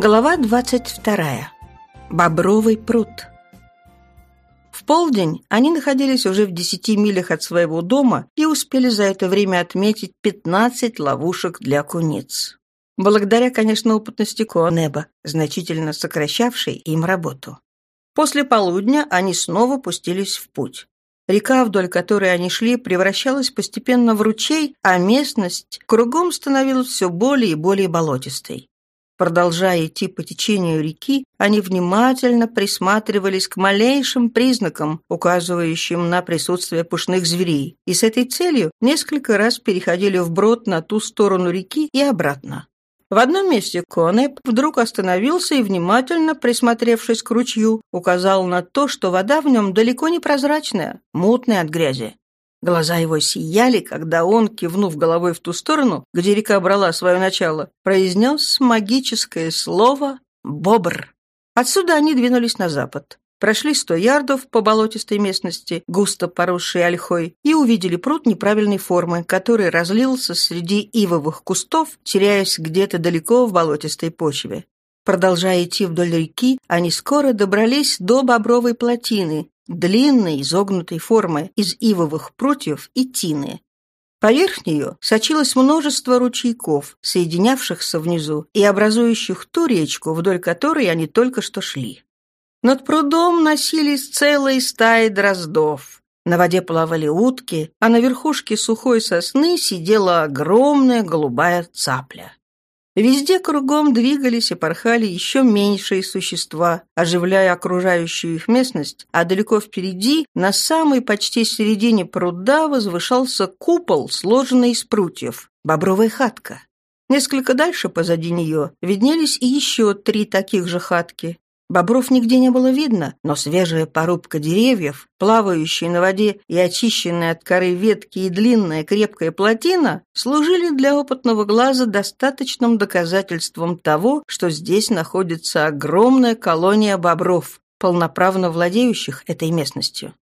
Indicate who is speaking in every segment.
Speaker 1: Глава 22. Бобровый пруд. В полдень они находились уже в десяти милях от своего дома и успели за это время отметить 15 ловушек для куниц. Благодаря, конечно, опытности Коанеба, значительно сокращавшей им работу. После полудня они снова пустились в путь. Река, вдоль которой они шли, превращалась постепенно в ручей, а местность кругом становилась все более и более болотистой. Продолжая идти по течению реки, они внимательно присматривались к малейшим признакам, указывающим на присутствие пушных зверей, и с этой целью несколько раз переходили вброд на ту сторону реки и обратно. В одном месте Конеп вдруг остановился и, внимательно присмотревшись к ручью, указал на то, что вода в нем далеко не прозрачная, мутная от грязи. Глаза его сияли, когда он, кивнув головой в ту сторону, где река брала свое начало, произнес магическое слово «бобр». Отсюда они двинулись на запад. Прошли сто ярдов по болотистой местности, густо поросшей ольхой, и увидели пруд неправильной формы, который разлился среди ивовых кустов, теряясь где-то далеко в болотистой почве. Продолжая идти вдоль реки, они скоро добрались до Бобровой плотины, длинной изогнутой формы из ивовых прутьев и тины. Поверх нее сочилось множество ручейков, соединявшихся внизу и образующих ту речку, вдоль которой они только что шли. Над прудом носились целые стаи дроздов. На воде плавали утки, а на верхушке сухой сосны сидела огромная голубая цапля. Везде кругом двигались и порхали еще меньшие существа, оживляя окружающую их местность, а далеко впереди, на самой почти середине пруда, возвышался купол, сложенный из прутьев, бобровая хатка. Несколько дальше позади нее виднелись и еще три таких же хатки. Бобров нигде не было видно, но свежая порубка деревьев, плавающие на воде и очищенные от коры ветки и длинная крепкая плотина служили для опытного глаза достаточным доказательством того, что здесь находится огромная колония бобров, полноправно владеющих этой местностью.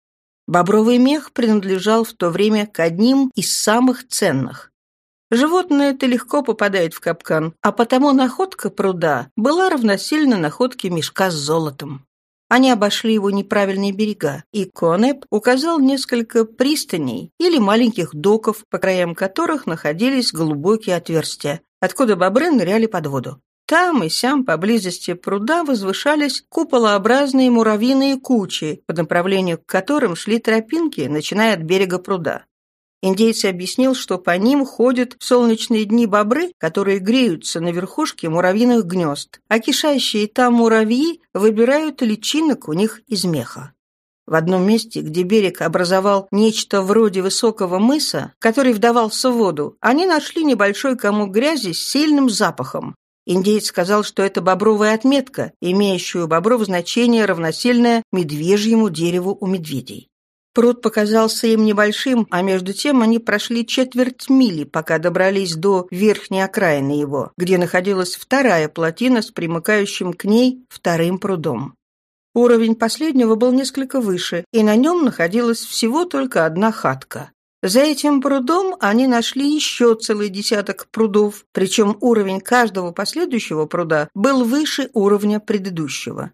Speaker 1: Бобровый мех принадлежал в то время к одним из самых ценных. Животное это легко попадает в капкан, а потому находка пруда была равносильна находке мешка с золотом. Они обошли его неправильные берега, и Конеп указал несколько пристаней или маленьких доков, по краям которых находились глубокие отверстия, откуда бобры ныряли под воду. Там и сям поблизости пруда возвышались куполообразные муравьиные кучи, по направлению к которым шли тропинки, начиная от берега пруда. Индейец объяснил, что по ним ходят в солнечные дни бобры, которые греются на верхушке муравьиных гнезд, а кишащие там муравьи выбирают личинок у них из меха. В одном месте, где берег образовал нечто вроде высокого мыса, который вдавался в воду, они нашли небольшой комок грязи с сильным запахом. Индеец сказал, что это бобровая отметка, имеющая у бобров значение равносильное медвежьему дереву у медведей. Пруд показался им небольшим, а между тем они прошли четверть мили, пока добрались до верхней окраины его, где находилась вторая плотина с примыкающим к ней вторым прудом. Уровень последнего был несколько выше, и на нем находилась всего только одна хатка. За этим прудом они нашли еще целый десяток прудов, причем уровень каждого последующего пруда был выше уровня предыдущего.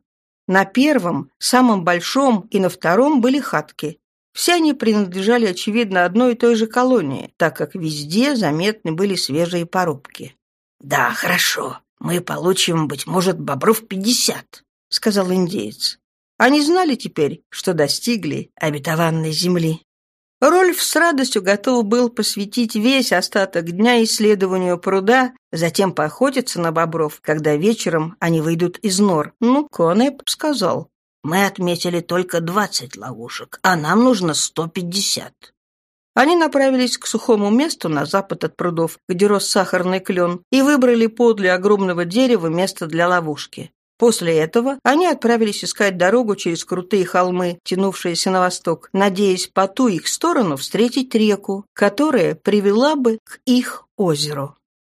Speaker 1: На первом, самом большом и на втором были хатки, все они принадлежали, очевидно, одной и той же колонии, так как везде заметны были свежие порубки. «Да, хорошо. Мы получим, быть может, бобров пятьдесят», — сказал индеец. Они знали теперь, что достигли обетованной земли. Рольф с радостью готов был посвятить весь остаток дня исследованию пруда, затем поохотиться на бобров, когда вечером они выйдут из нор. Ну, Конеп сказал, мы отметили только двадцать ловушек, а нам нужно сто пятьдесят. Они направились к сухому месту на запад от прудов, где рос сахарный клен, и выбрали подле огромного дерева место для ловушки. После этого они отправились искать дорогу через крутые холмы, тянувшиеся на восток, надеясь по ту их сторону встретить реку, которая привела бы к их озеру.